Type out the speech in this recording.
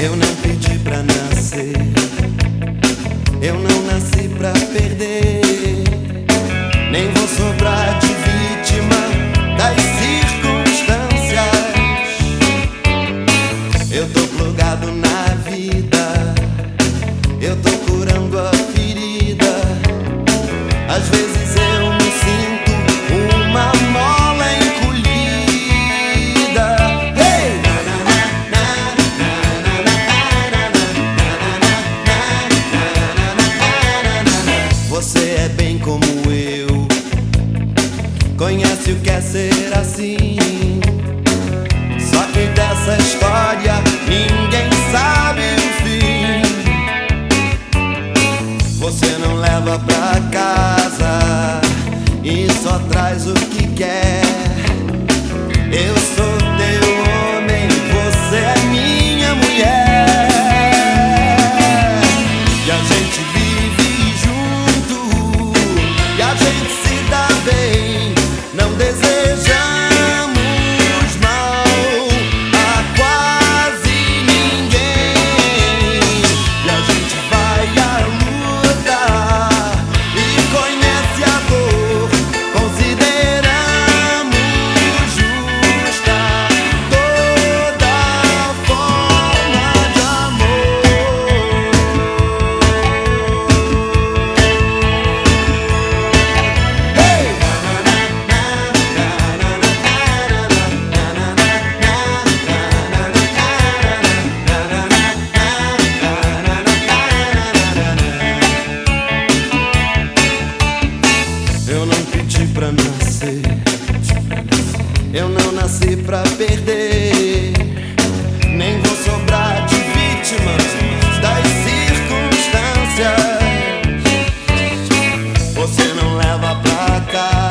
Eu não pedi pra nascer, eu não nasci pra perder, nem vou sobrar de vítima das circunstâncias. Eu tô plugado na vida, eu tô curando a ferida, às vezes. Conhece o que é ser assim. Só que dessa história ninguém sabe o fim. Você não leva pra casa e só traz o que quer. Eu sou teu homem, você é minha mulher. E a gente vive pra nascer. Eu não nasci pra perder. Nem vou sobrar de vítimas das circunstâncias. Você não leva pra cá.